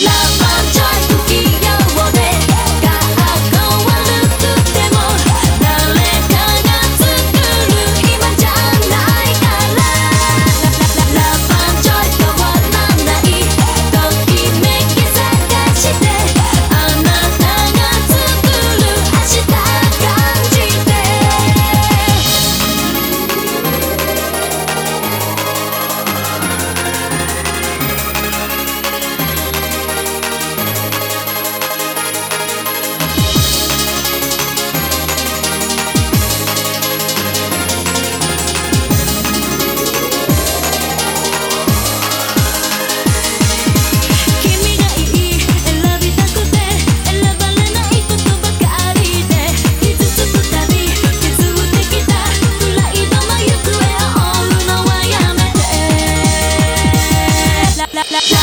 love. la, la.